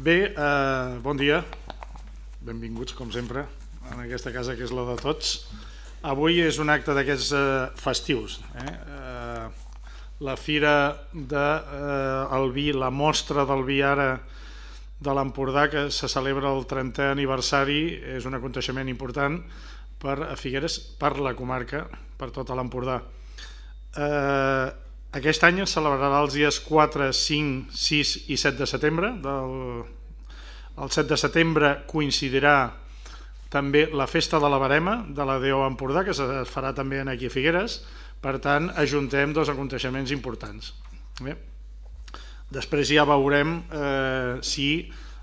Bé, eh, bon dia, benvinguts com sempre en aquesta casa que és la de tots. Avui és un acte d'aquests eh, festius. Eh? Eh, la fira del de, eh, el vi, la mostra del vi ara de l'Empordà que se celebra el 30è aniversari és un aconteixement important per a Figueres, per la comarca, per tota l'Empordà. Eh, aquest any es celebrarà els dies 4, 5, 6 i 7 de setembre. Del... El 7 de setembre coincidirà també la festa de la Barema de la DO Empordà, que es farà també aquí a Figueres. Per tant, ajuntem dos aconteixements importants. Bé. Després ja veurem eh, si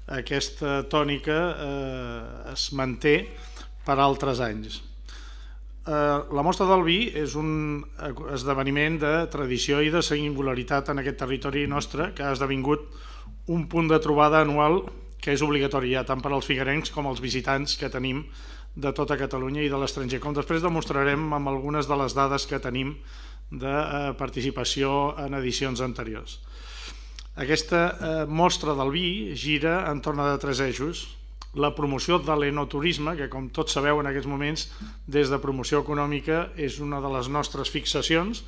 aquesta tònica eh, es manté per altres anys. Eh, la mostra del vi és un esdeveniment de tradició i de singularitat en aquest territori nostre que ha esdevingut un punt de trobada anual que és obligatori ja tant per als figuerencs com als visitants que tenim de tota Catalunya i de l'estranger, com després demostrarem amb algunes de les dades que tenim de eh, participació en edicions anteriors. Aquesta eh, mostra del vi gira en torn de tres eixos, la promoció de l'enoturisme, que com tots sabeu en aquests moments, des de promoció econòmica és una de les nostres fixacions,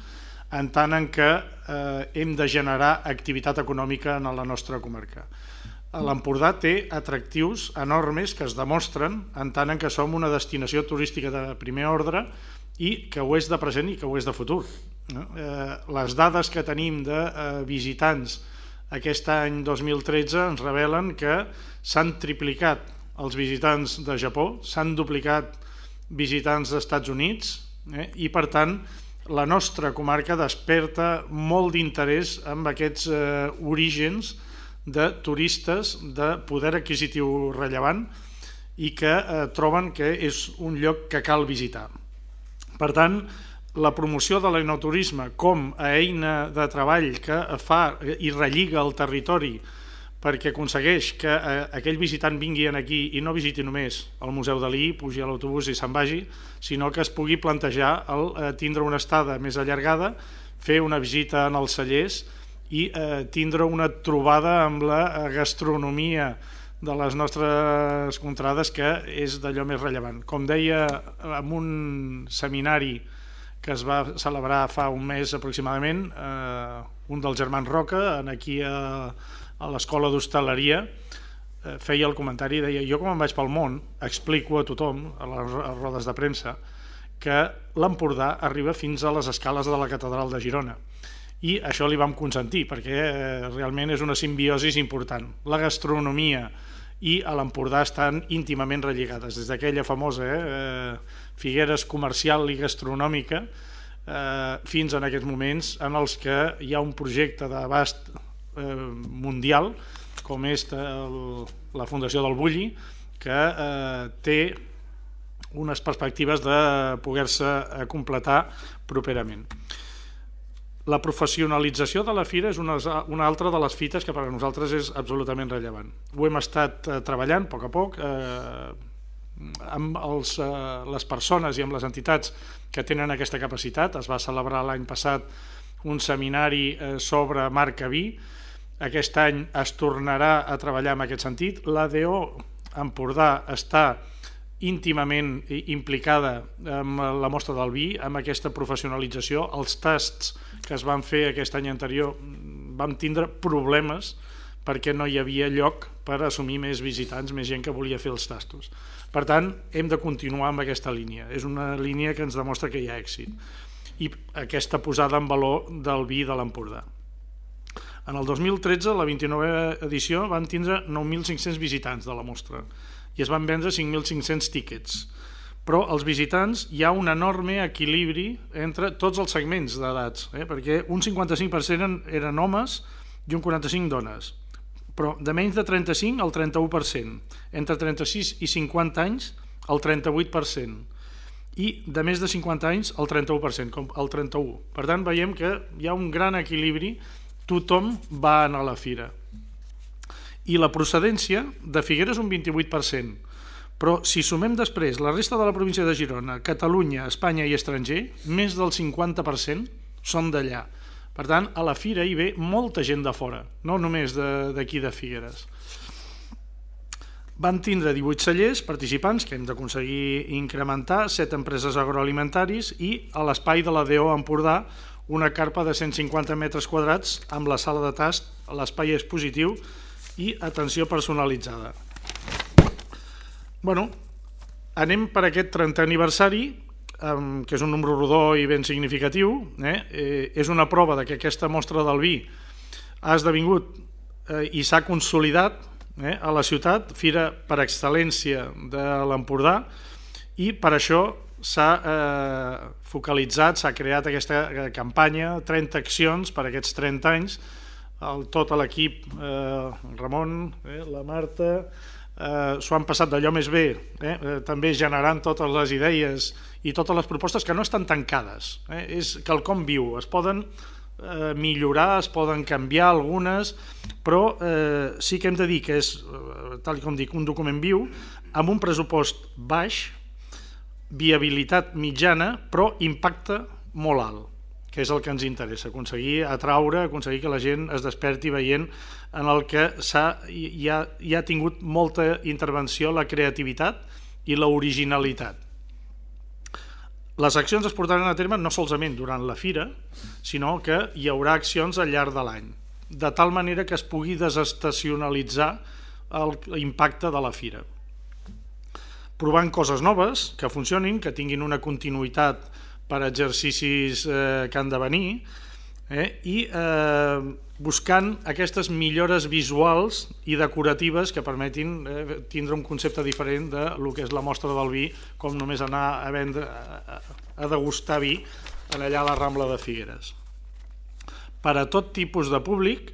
en tant en què eh, hem de generar activitat econòmica en la nostra comarca. L'Empordà té atractius enormes que es demostren en tant en què som una destinació turística de primer ordre i que ho és de present i que ho és de futur. Eh, les dades que tenim de eh, visitants aquest any 2013 ens revelen que s'han triplicat els visitants de Japó, s'han duplicat visitants dels Estats Units eh? i per tant la nostra comarca desperta molt d'interès amb aquests eh, orígens de turistes de poder adquisitiu rellevant i que eh, troben que és un lloc que cal visitar. Per tant, la promoció de l'enoturisme com a eina de treball que fa i relliga el territori perquè aconsegueix que eh, aquell visitant vingui aquí i no visiti només el Museu Dalí, pugi a l'autobús i se'n vagi, sinó que es pugui plantejar el eh, tindre una estada més allargada, fer una visita en els cellers i eh, tindre una trobada amb la eh, gastronomia de les nostres contrades que és d'allò més rellevant. Com deia en un seminari que es va celebrar fa un mes aproximadament, eh, un dels germans Roca, aquí a, a l'escola d'hostaleria, eh, feia el comentari i deia jo com em vaig pel món explico a tothom, a les rodes de premsa, que l'Empordà arriba fins a les escales de la catedral de Girona. I això li vam consentir, perquè eh, realment és una simbiosi important. La gastronomia i a l'Empordà estan íntimament relligades, des d'aquella famosa eh, eh, Figueres comercial i gastronòmica eh, fins en aquests moments en els que hi ha un projecte d'abast eh, mundial com és la Fundació del Bulli que eh, té unes perspectives de poder-se completar properament. La professionalització de la fira és una, una altra de les fites que per a nosaltres és absolutament rellevant. Ho hem estat eh, treballant a poc a poc, eh, amb els, eh, les persones i amb les entitats que tenen aquesta capacitat. Es va celebrar l'any passat un seminari eh, sobre marca vi. Aquest any es tornarà a treballar en aquest sentit. L'ADO Empordà està íntimament implicada amb la mostra del vi, amb aquesta professionalització. Els tasts que es van fer aquest any anterior vam tindre problemes perquè no hi havia lloc per assumir més visitants, més gent que volia fer els tastos. Per tant, hem de continuar amb aquesta línia. És una línia que ens demostra que hi ha èxit. I aquesta posada en valor del vi de l'Empordà. En el 2013, la 29a edició, van tindre 9.500 visitants de la mostra i es van vendre 5.500 tíquets. Però els visitants hi ha un enorme equilibri entre tots els segments d'edats, eh? perquè un 55% eren, eren homes i un 45 dones però de menys de 35 al 31%, entre 36 i 50 anys el 38%, i de més de 50 anys el 31%, com el 31%. Per tant, veiem que hi ha un gran equilibri, tothom va anar a la fira. I la procedència de Figueres un 28%, però si sumem després la resta de la província de Girona, Catalunya, Espanya i estranger, més del 50% són d'allà. Per tant, a la fira hi ve molta gent de fora, no només d'aquí de, de Figueres. Van tindre 18 cellers participants que hem d'aconseguir incrementar, 7 empreses agroalimentaris i a l'espai de la DO Empordà una carpa de 150 metres quadrats amb la sala de tast, l'espai expositiu i atenció personalitzada. Bueno, anem per aquest 30 aniversari, que és un número rodó i ben significatiu. Eh? Eh, és una prova de que aquesta mostra del vi ha esdevingut eh, i s'ha consolidat eh, a la ciutat, fira per excel·lència de l'Empordà, i per això s'ha eh, focalitzat, s'ha creat aquesta eh, campanya, 30 accions per aquests 30 anys, el, tot l'equip, eh, Ramon, eh, la Marta, eh, s'ho han passat d'allò més bé, eh, eh, també generant totes les idees i totes les propostes que no estan tancades, eh, és quelcom viu, es poden eh, millorar, es poden canviar algunes, però eh, sí que hem de dir que és, eh, tal com dic, un document viu, amb un pressupost baix, viabilitat mitjana, però impacte molt alt, que és el que ens interessa, aconseguir atraure, aconseguir que la gent es desperti veient en el que ha, hi ha tingut molta intervenció la creativitat i l'originalitat. Les accions es portaran a terme no solament durant la fira, sinó que hi haurà accions al llarg de l'any, de tal manera que es pugui desestacionalitzar l'impacte de la fira provant coses noves, que funcionin, que tinguin una continuïtat per exercicis eh, que han de venir, eh, i eh, buscant aquestes millores visuals i decoratives que permetin eh, tindre un concepte diferent de lo que és la mostra del vi, com només anar a vendre, a, a degustar vi en allà a la Rambla de Figueres. Per a tot tipus de públic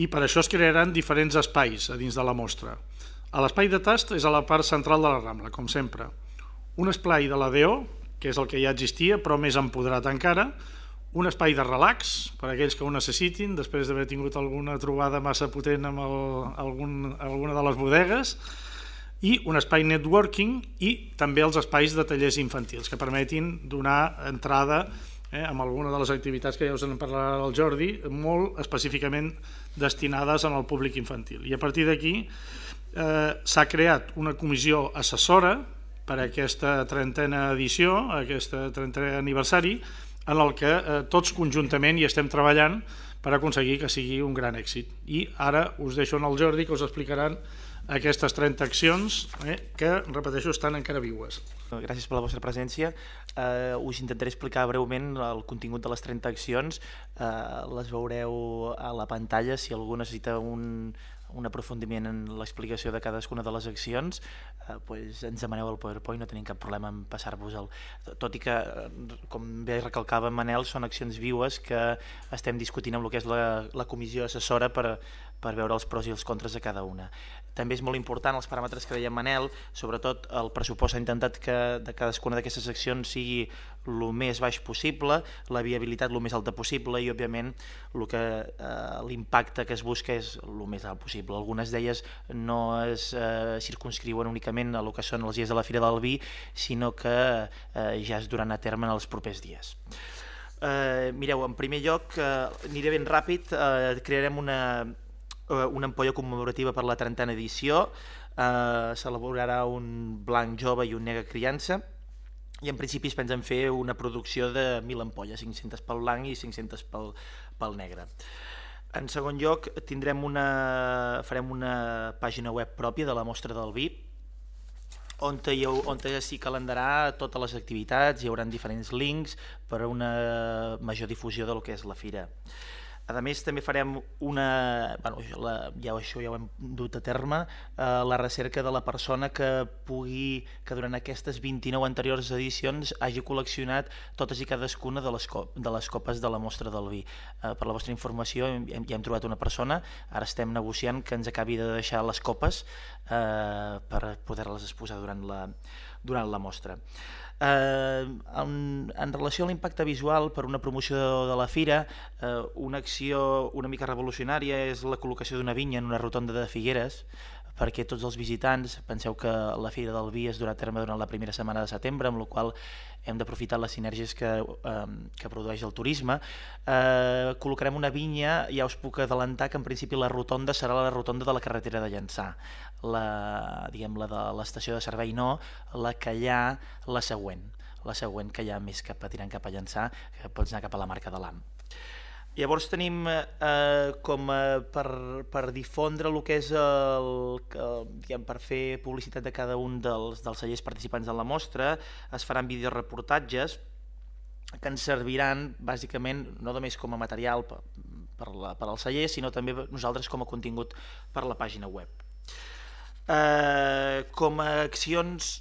i per això es crearan diferents espais a dins de la mostra. L'espai de tast és a la part central de la Rambla, com sempre. Un espai de la DO, que és el que ja existia, però més empoderat encara, un espai de relax, per a aquells que ho necessitin, després d'haver tingut alguna trobada massa potent amb el, algun, alguna de les bodegues, i un espai networking i també els espais de tallers infantils, que permetin donar entrada eh, amb alguna de les activitats que ja us en parlarà el Jordi, molt específicament destinades al públic infantil. I a partir d'aquí eh, s'ha creat una comissió assessora per a aquesta trentena edició, aquest trentena aniversari, en el que eh, tots conjuntament hi estem treballant per aconseguir que sigui un gran èxit. I ara us deixo en el Jordi que us explicaran aquestes 30 accions eh, que, repeteixo, estan encara viues. Gràcies per la vostra presència. Uh, us intentaré explicar breument el contingut de les 30 accions. Uh, les veureu a la pantalla. Si algú necessita un, un aprofundiment en l'explicació de cadascuna de les accions, eh, pues ens demaneu el PowerPoint, no tenim cap problema en passar-vos-el. Tot i que, eh, com bé recalcava Manel, són accions viues que estem discutint amb el que és la, la comissió assessora per, per veure els pros i els contres de cada una. També és molt important els paràmetres que deia Manel, sobretot el pressupost ha intentat que de cadascuna d'aquestes accions sigui el més baix possible, la viabilitat el més alta possible i òbviament eh, l'impacte que es busca és el més alt possible. Algunes d'elles no es eh, circunscriuen únicament a el que són els dies de la Fira del Vi, sinó que eh, ja es duran a terme en els propers dies. Eh, mireu, en primer lloc, eh, aniré ben ràpid, eh, crearem una, Eh, una ampolla commemorativa per la trentena edició, eh, s'elaborarà un blanc jove i un negre criança, i en principi es pensen fer una producció de 1.000 ampolles, 500 pel blanc i 500 pel, pel negre. En segon lloc, tindrem una, farem una pàgina web pròpia de la mostra del vi, on, hi, on s'hi calendarà totes les activitats, hi haurà diferents links per a una major difusió del que és la fira. A més, també farem una... Bueno, la, ja això ja ho hem dut a terme, eh, la recerca de la persona que pugui, que durant aquestes 29 anteriors edicions hagi col·leccionat totes i cadascuna de les, cop, de les copes de la mostra del vi. Eh, per la vostra informació, hem, ja hem trobat una persona, ara estem negociant que ens acabi de deixar les copes eh, per poder-les exposar durant la, durant la mostra. Eh, en, en relació a l'impacte visual per una promoció de la fira, eh, una acció una mica revolucionària és la col·locació d'una vinya en una rotonda de Figueres, perquè tots els visitants, penseu que la Fira del Vi es durà a terme durant la primera setmana de setembre, amb la qual hem d'aprofitar les sinergies que, eh, que produeix el turisme. Eh, col·locarem una vinya, ja us puc adelantar que en principi la rotonda serà la rotonda de la carretera de Llançà, la, diguem, la de l'estació de servei no, la que hi ha la següent, la següent que hi ha més cap a tirant cap a Llançà, que pots anar cap a la marca de l'AM. Llavors tenim eh, com eh, per, per difondre el que és el, el, diguem, per fer publicitat de cada un dels, dels cellers participants en la mostra, es faran videoreportatges que ens serviran bàsicament no només com a material per, per, la, per al celler, sinó també nosaltres com a contingut per la pàgina web. Eh, com a accions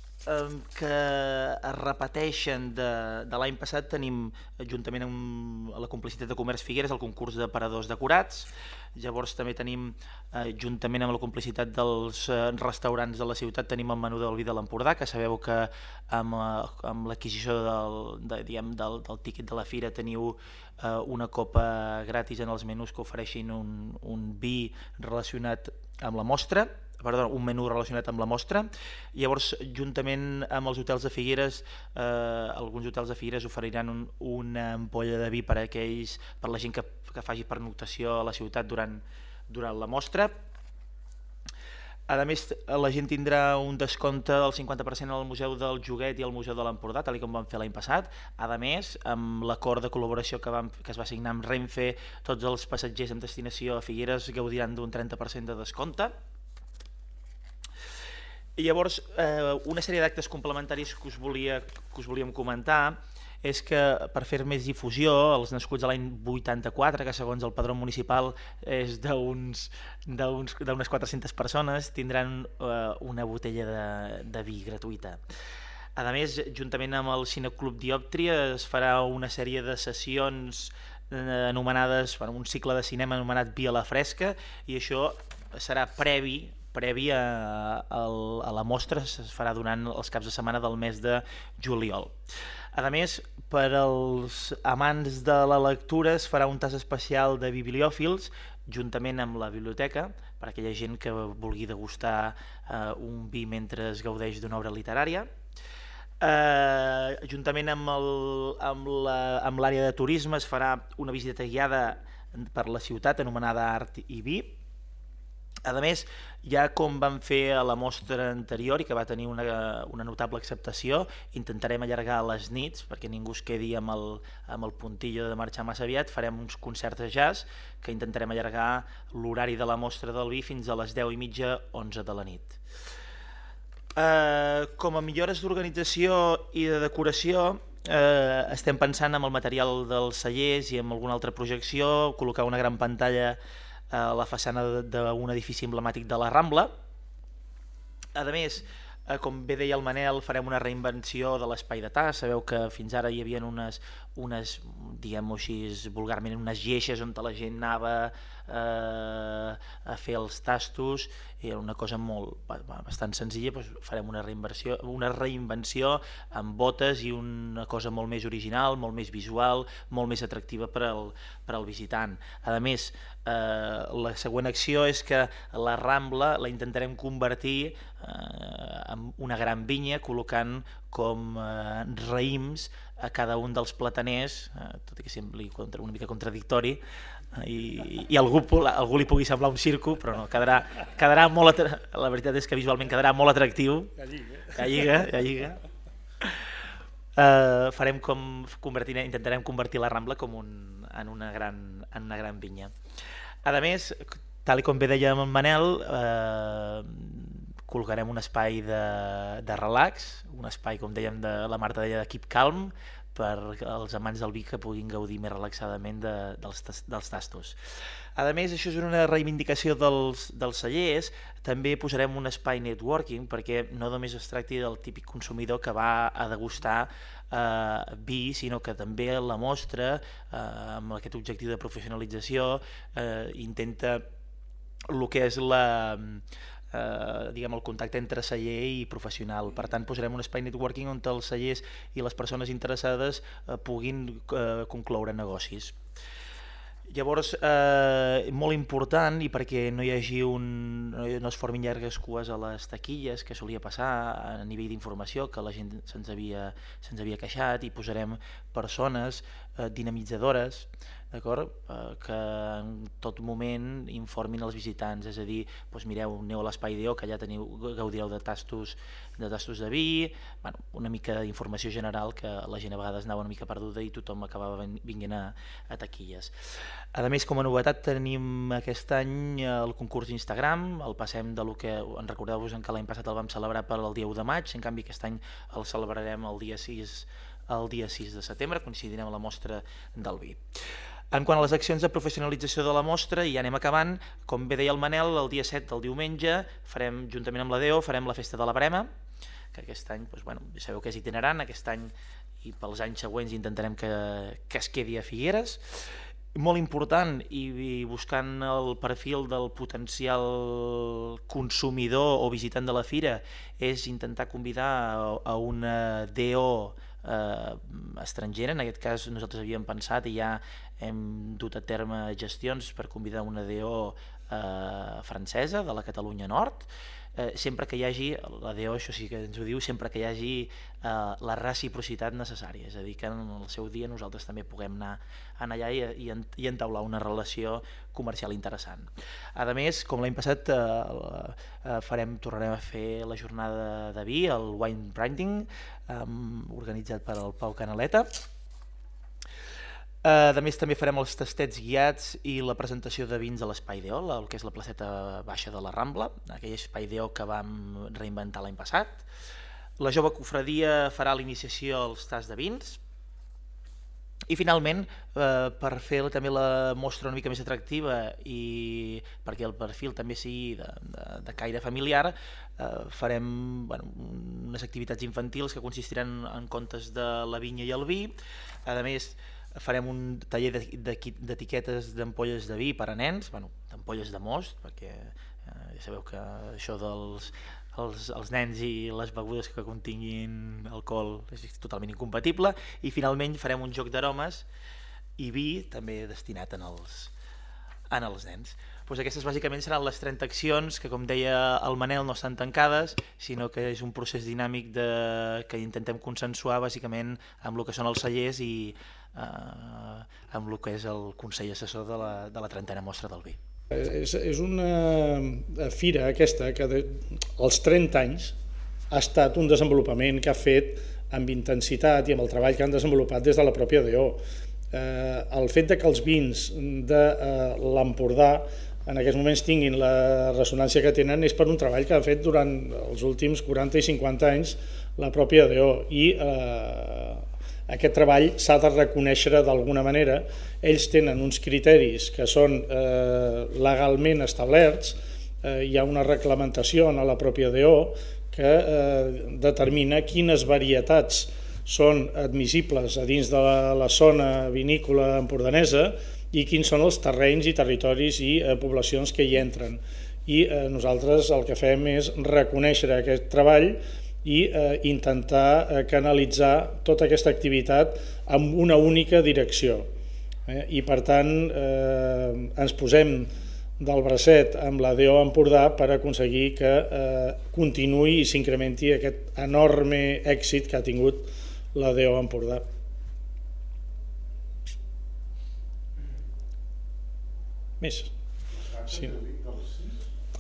que es repeteixen de, de l'any passat tenim juntament amb la complicitat de Comerç Figueres el concurs de paradors decorats. Llavors també tenim eh, juntament amb la complicitat dels eh, restaurants de la ciutat tenim el menú del vi de l'Empordà que sabeu que amb, eh, amb l'adquisició del, de, del, del tíquet de la fira teniu una copa gratis en els menús que ofereixin un, un vi relacionat amb la mostra perdó, un menú relacionat amb la mostra. Llavors, juntament amb els hotels de Figueres, eh, alguns hotels de Figueres oferiran un, una ampolla de vi per a aquells, per la gent que, que faci pernoctació a la ciutat durant, durant la mostra. A més, la gent tindrà un descompte del 50% al Museu del Joguet i al Museu de l'Empordà, tal com vam fer l'any passat. A més, amb l'acord de col·laboració que, vam, que es va signar amb Renfe, tots els passatgers amb destinació a Figueres gaudiran d'un 30% de descompte. I llavors, eh, una sèrie d'actes complementaris que us, volia, que us volíem comentar és que per fer més difusió, els nascuts a l'any 84, que segons el padró municipal és d'unes 400 persones, tindran eh, una botella de, de vi gratuïta. A més, juntament amb el Cineclub Dioptria es farà una sèrie de sessions eh, anomenades, bueno, un cicle de cinema anomenat Via la Fresca i això serà previ previ a, a, la mostra es farà durant els caps de setmana del mes de juliol. A més, per als amants de la lectura es farà un tas especial de bibliòfils juntament amb la biblioteca per a aquella gent que vulgui degustar eh, un vi mentre es gaudeix d'una obra literària. Eh, juntament amb l'àrea de turisme es farà una visita guiada per la ciutat anomenada Art i Vi, a més, ja com vam fer a la mostra anterior i que va tenir una, una notable acceptació, intentarem allargar les nits perquè ningú es quedi amb el, amb el puntillo de marxar massa aviat, farem uns concerts de jazz que intentarem allargar l'horari de la mostra del vi fins a les 10 i mitja, 11 de la nit. Eh, com a millores d'organització i de decoració, eh, estem pensant en el material dels cellers i en alguna altra projecció, col·locar una gran pantalla a la façana d'un edifici emblemàtic de la Rambla. A més, eh, com bé deia el Manel, farem una reinvenció de l'espai de tas. Sabeu que fins ara hi havia unes, unes diguem-ho així vulgarment, unes lleixes on la gent anava eh, a fer els tastos i era una cosa molt bastant senzilla, doncs farem una reinvenció, una reinvenció amb botes i una cosa molt més original, molt més visual, molt més atractiva per al, per al visitant. A més, eh, la següent acció és que la Rambla la intentarem convertir eh, en una gran vinya col·locant com eh, raïms a cada un dels plataners, eh, tot i que sembli contra, una mica contradictori, eh, i, i algú, algú li pugui semblar un circo, però no, quedarà, quedarà molt, la veritat és que visualment quedarà molt atractiu. Que lliga. Que lliga, lliga. Uh, farem com convertir, intentarem convertir la Rambla com un, en, una gran, en una gran vinya. A més, tal com bé deia en Manel, eh, col·locarem un espai de, de relax, un espai, com dèiem, de la Marta deia, de keep calm, per als amants del vi que puguin gaudir més relaxadament de, dels, dels tastos. A més, això és una reivindicació dels, dels cellers, també posarem un espai networking perquè no només es tracti del típic consumidor que va a degustar eh, vi, sinó que també la mostra, eh, amb aquest objectiu de professionalització, eh, intenta el que és la, eh, diguem, el contacte entre celler i professional. Per tant, posarem un espai networking on els cellers i les persones interessades eh, puguin eh, concloure negocis. Llavors, eh, molt important, i perquè no hi hagi un, no, es formin llargues cues a les taquilles, que solia passar a nivell d'informació, que la gent se'ns havia, se havia queixat, i posarem persones eh, dinamitzadores, d'acord? Eh, que en tot moment informin els visitants, és a dir, doncs mireu, aneu a l'espai d'EO, que allà teniu, gaudireu de tastos de, tastos de vi, bueno, una mica d'informació general que la gent a vegades anava una mica perduda i tothom acabava vinguent a, a taquilles. A més, com a novetat tenim aquest any el concurs Instagram, el passem de lo que, en recordeu-vos que l'any passat el vam celebrar per al dia 1 de maig, en canvi aquest any el celebrarem el dia 6 el dia 6 de setembre, coincidirem amb la mostra del vi. En quant a les accions de professionalització de la mostra, i ja anem acabant, com bé deia el Manel, el dia 7 del diumenge farem, juntament amb la DEO, farem la festa de la Brema, que aquest any, doncs, bueno, sabeu que és itinerant, aquest any i pels anys següents intentarem que, que es quedi a Figueres. Molt important, i, i buscant el perfil del potencial consumidor o visitant de la fira, és intentar convidar a, a una DO eh, estrangera, en aquest cas nosaltres havíem pensat i ja hem dut a terme gestions per convidar una DO eh, francesa de la Catalunya Nord, eh, sempre que hi hagi, la DO això sí que ens ho diu, sempre que hi hagi eh, la reciprocitat necessària, és a dir, que en el seu dia nosaltres també puguem anar, anar allà i, i, i entaular una relació comercial interessant. A més, com l'any passat eh, eh, farem, tornarem a fer la jornada de vi, el wine branding, eh, organitzat per el Pau Canaleta, Uh, a més també farem els tastets guiats i la presentació de vins a l'Espai d'Eol, el que és la placeta baixa de la Rambla, aquell Espai d'Eol que vam reinventar l'any passat. La jove cofradia farà l'iniciació als tasts de vins. I finalment, eh, per fer també la mostra una mica més atractiva i perquè el perfil també sigui de, de, de caire familiar, eh, farem bueno, unes activitats infantils que consistiran en contes de la vinya i el vi. A més, farem un taller d'etiquetes d'ampolles de vi per a nens, bueno, d'ampolles de most, perquè eh, ja sabeu que això dels els, els nens i les begudes que continguin alcohol és totalment incompatible, i finalment farem un joc d'aromes i vi també destinat en els, en els nens. Pues aquestes bàsicament seran les 30 accions que, com deia el Manel, no estan tancades, sinó que és un procés dinàmic de, que intentem consensuar bàsicament amb el que són els cellers i eh, amb el que és el Consell Assessor de la, de la trentena mostra del vi. És, és una fira aquesta que de, als 30 anys ha estat un desenvolupament que ha fet amb intensitat i amb el treball que han desenvolupat des de la pròpia DO. Eh, el fet de que els vins de eh, l'Empordà en aquests moments tinguin la ressonància que tenen és per un treball que ha fet durant els últims 40 i 50 anys la pròpia DO i eh, aquest treball s'ha de reconèixer d'alguna manera. Ells tenen uns criteris que són eh, legalment establerts, eh, hi ha una reglamentació en la pròpia DO que eh, determina quines varietats són admissibles a dins de la, la zona vinícola empordanesa i quins són els terrenys i territoris i eh, poblacions que hi entren. I eh, nosaltres el que fem és reconèixer aquest treball i eh, intentar eh, canalitzar tota aquesta activitat amb una única direcció. Eh? I per tant eh, ens posem del bracet amb la DO Empordà per aconseguir que eh, continuï i s'incrementi aquest enorme èxit que ha tingut la DO Empordà. Més. Sí.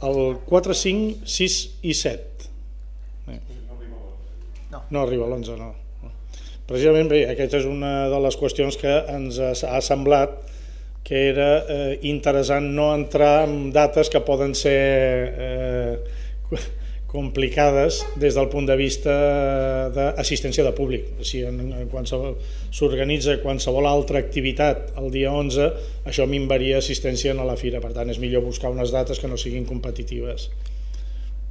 El 4, 5, 6 i 7. No, no arriba a l'11, no. Precisament bé, aquesta és una de les qüestions que ens ha semblat que era eh, interessant no entrar en dates que poden ser eh, complicades des del punt de vista d'assistència de públic. Si en qualsevol s'organitza qualsevol altra activitat el dia 11, això minvaria assistència a la fira. Per tant, és millor buscar unes dates que no siguin competitives.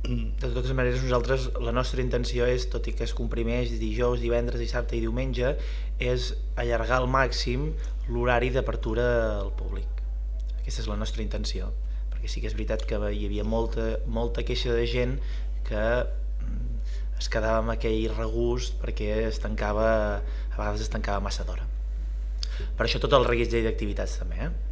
De totes maneres, nosaltres, la nostra intenció és, tot i que es comprimeix dijous, divendres, dissabte i diumenge, és allargar al màxim l'horari d'apertura al públic. Aquesta és la nostra intenció, perquè sí que és veritat que hi havia molta, molta queixa de gent que mm, es quedava amb aquell regust perquè es tancava, a vegades es tancava massa d'hora. Per això tot el reguitzell d'activitats també, eh?